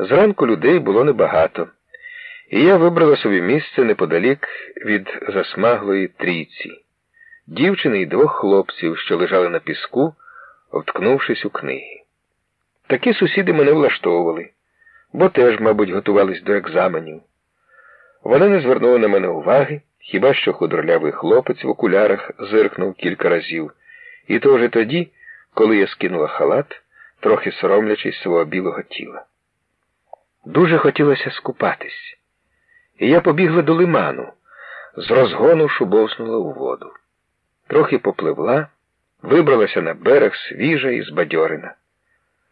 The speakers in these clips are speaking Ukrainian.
Зранку людей було небагато, і я вибрала собі місце неподалік від засмаглої трійці, дівчини і двох хлопців, що лежали на піску, вткнувшись у книги. Такі сусіди мене влаштовували, бо теж, мабуть, готувались до екзаменів. Вони не звернули на мене уваги, хіба що худорлявий хлопець в окулярах зиркнув кілька разів, і то вже тоді, коли я скинула халат, трохи соромлячись свого білого тіла. Дуже хотілося скупатись, і я побігла до лиману, з розгону шубовснула у воду. Трохи попливла, вибралася на берег свіжа і збадьорена.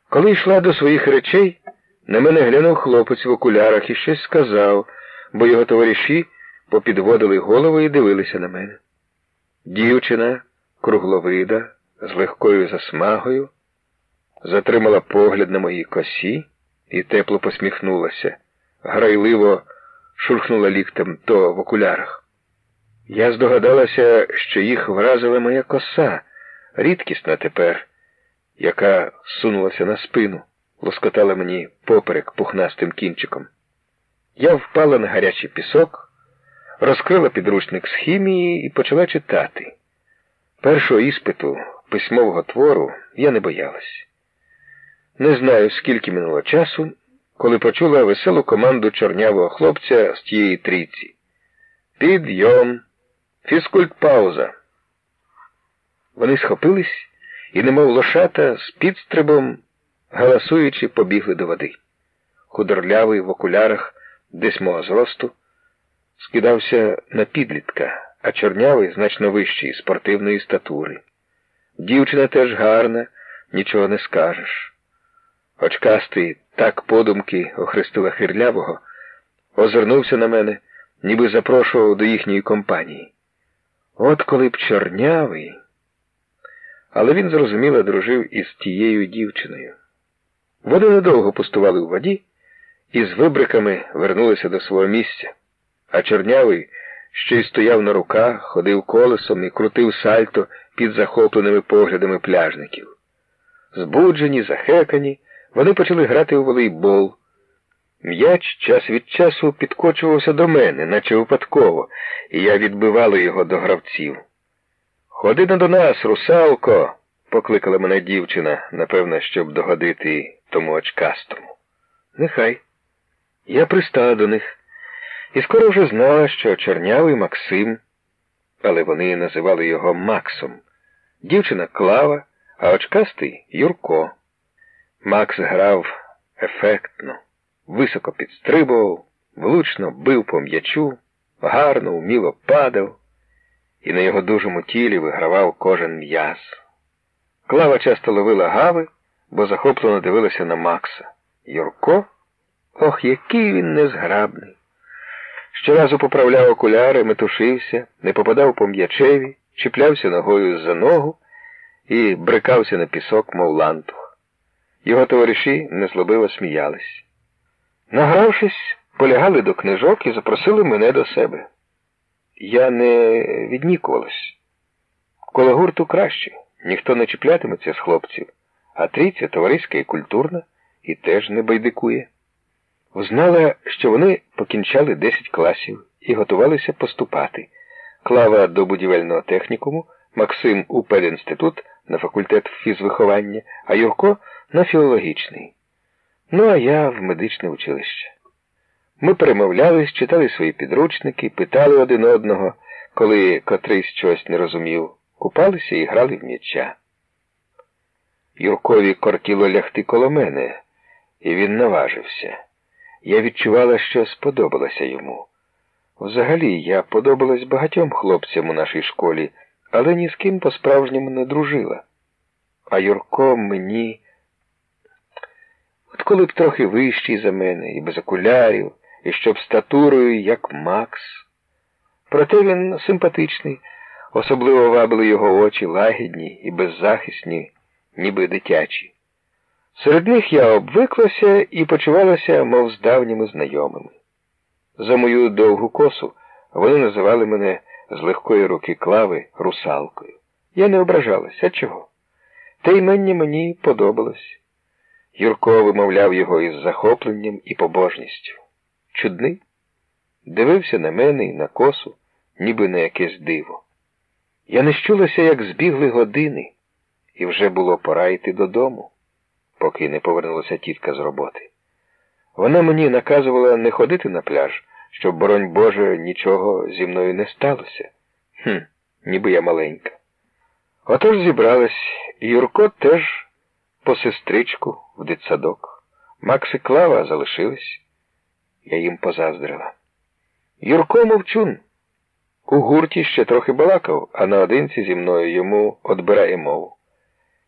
Коли йшла до своїх речей, на мене глянув хлопець в окулярах і щось сказав, бо його товариші попідводили голови і дивилися на мене. Дівчина, кругловида, з легкою засмагою, затримала погляд на моїй косі і тепло посміхнулася, грайливо шурхнула ліктем то в окулярах. Я здогадалася, що їх вразила моя коса, рідкісна тепер, яка сунулася на спину, лоскотала мені поперек пухнастим кінчиком. Я впала на гарячий пісок, розкрила підручник з хімії і почала читати. Першого іспиту письмового твору я не боялась. Не знаю, скільки минуло часу, коли почула веселу команду чорнявого хлопця з тієї трійці. Підйом, фізкультпауза. Вони схопились і, немов лошата, з підстрибом, галасуючи, побігли до води. Худорлявий в окулярах, десь мого зросту, скидався на підлітка, а чорнявий значно вищий, спортивної статури. Дівчина теж гарна, нічого не скажеш. Очкастий так подумки охрестила хирлявого, озирнувся на мене, ніби запрошував до їхньої компанії. От коли б чорнявий. Але він зрозуміло дружив із тією дівчиною. Вони недовго пустували у воді і з вибриками вернулися до свого місця, а чорнявий ще й стояв на руках, ходив колесом і крутив сальто під захопленими поглядами пляжників. Збуджені, захекані. Вони почали грати у волейбол. М'яч час від часу підкочувався до мене, наче випадково, і я відбивала його до гравців. Ходи на до нас, русалко, покликала мене дівчина, напевно, щоб догодити тому очкастому. Нехай. Я пристала до них і скоро вже знала, що чорнявий Максим, але вони називали його Максом, дівчина Клава, а очкастий Юрко. Макс грав ефектно, високо підстрибував, влучно бив по м'ячу, гарно, уміло падав, і на його дужому тілі вигравав кожен м'яз. Клава часто ловила гави, бо захоплено дивилася на Макса. Юрко? Ох, який він незграбний. Щоразу поправляв окуляри, метушився, не попадав по м'ячеві, чіплявся ногою за ногу і брикався на пісок, мов лантух. Його товариші незлобиво сміялись. Награвшись, полягали до книжок і запросили мене до себе. Я не віднікувалась. Коло гурту краще, ніхто не чіплятиметься з хлопців, а трійця товариська і культурна і теж не байдикує. Узнала, що вони покінчали 10 класів і готувалися поступати. Клава до будівельного технікуму, Максим у пединститут на факультет фізвиховання, а Юрко на філологічний. Ну, а я в медичне училище. Ми перемовлялись, читали свої підручники, питали один одного, коли котрийсь щось не розумів, купалися і грали в м'яча. Юркові кортіло лягти коло мене, і він наважився. Я відчувала, що сподобалося йому. Взагалі, я подобалась багатьом хлопцям у нашій школі, але ні з ким по-справжньому не дружила. А Юрко мені. Коли б трохи вищий за мене, і без окулярів, і щоб статурою, як Макс. Проте він симпатичний, особливо вабили його очі лагідні і беззахисні, ніби дитячі. Серед них я обвиклася і почувалася, мов з давніми знайомими. За мою довгу косу вони називали мене з легкої руки клави русалкою. Я не ображалася, чого? Те ймення мені подобалось. Юрко вимовляв його із захопленням і побожністю. Чудний? Дивився на мене і на косу, ніби на якесь диво. Я не щулася, як збігли години, і вже було пора йти додому, поки не повернулася тітка з роботи. Вона мені наказувала не ходити на пляж, щоб, боронь Боже, нічого зі мною не сталося. Хм, ніби я маленька. Отож зібрались, Юрко теж по сестричку в дитсадок. Макс і Клава залишились. Я їм позаздрила. Юрко мовчун. У гурті ще трохи балакав, а наодинці зі мною йому одбирає мову.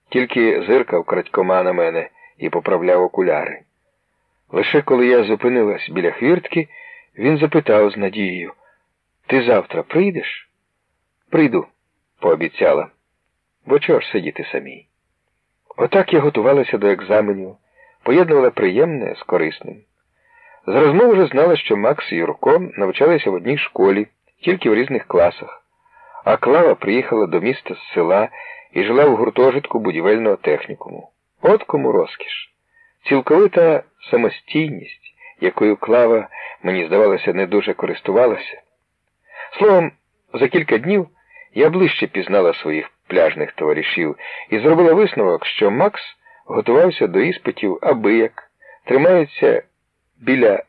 Тільки зиркав крадькома на мене і поправляв окуляри. Лише коли я зупинилась біля хвіртки, він запитав з надією Ти завтра прийдеш? Прийду, пообіцяла. Бо чого ж сидіти самій? Отак я готувалася до екзаменів, поєднувала приємне з корисним. З розмов вже знала, що Макс і Юрко навчалися в одній школі, тільки в різних класах, а Клава приїхала до міста з села і жила в гуртожитку будівельного технікуму. От кому розкіш. Цілковита самостійність, якою Клава, мені здавалося, не дуже користувалася. Словом, за кілька днів я ближче пізнала своїх пляжних товаришів і зробила висновок, що Макс готувався до іспитів аби як, тримається біля